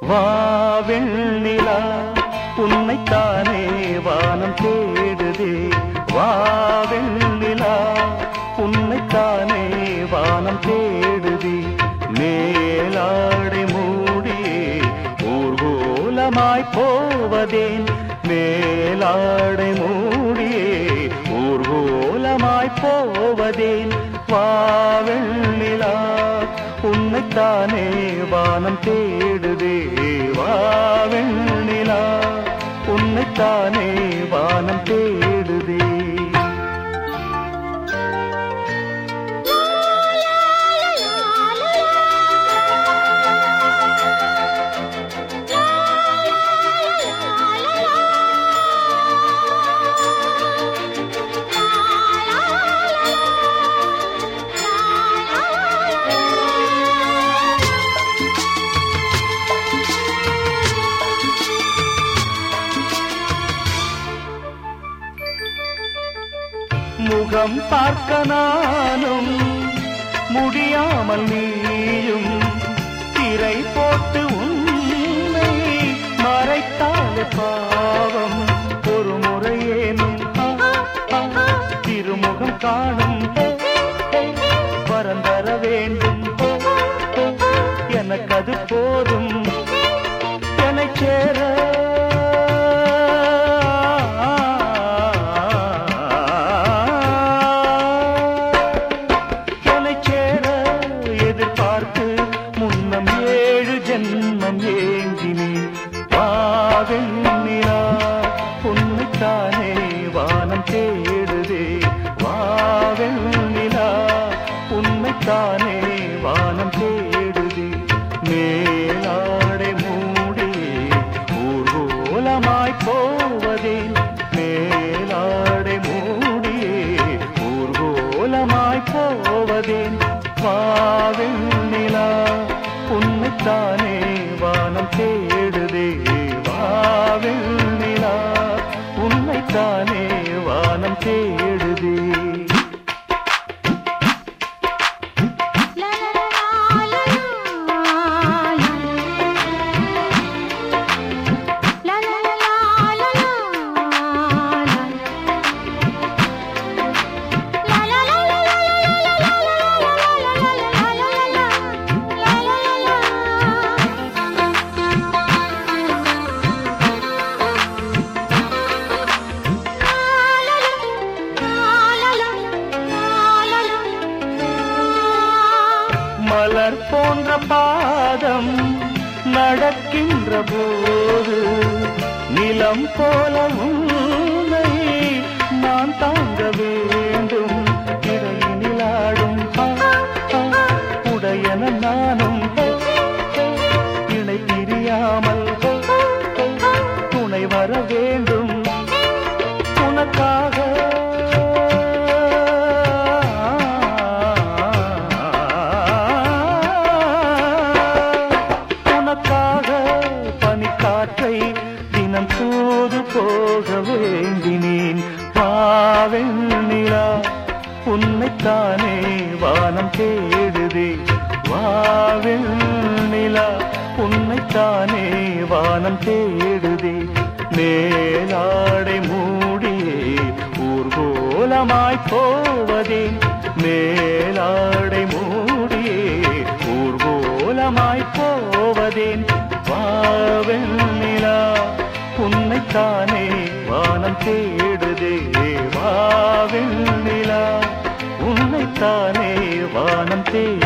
வாவெண் நிலா உன்னைத்தானே வானம் தேடுதே. வாவெண் நிலா உன்னைத்தானே வானம் தேடுதி. மேலாடை மூடியே ஊர்கோலமாய் போவதேன். மேலாடை மூடியே ஊர்கோலமாய் போவதேன். வாவெண் உன்னைத்தானே வானம் தேடுதே வாவெண்ணிலா உன்னைத்தானே வா முகம் பார்க்க நானும் முடியாமல் நீயும் திரை போட்டு உன்னை மறைத்தால் பாவம். ஒரு முறையேனும் திருமுகம் காணும். பரந்தர வேண்டும். எனக்கு அது போதும். தானே வானம் தேடுதி. மேலாடை மூடி ஊர்கோலமாய் போவதே. மேலாடை மூடியே ஊர்கோலமாய் போவதேன் நிலா உன்னைத்தானே வானம் தேடுதே. வாவெண்ணிலா உன்னைத்தானே வானம் தேடு மலர் போன்ற பாதம் நடக்கின்ற போது நிலம் போலவும் தினம் போது போக வேண்டினேன். பாவெண்ணிலா உன்னைத்தானே வானம் தேடுதே. வாவெண்ணிலா உன்னைத்தானே வானம் தேடுதே. மேலாடை மூடியே ஊர்கோலமாய் போவதே. மேலாடை மூடியே ஊர்கோலமாய் போவதேன் வாவெண்ணிலா தானே வானம் தேடுதே வாவில் நிலா. உன்னைத்தானே வானம் தேடு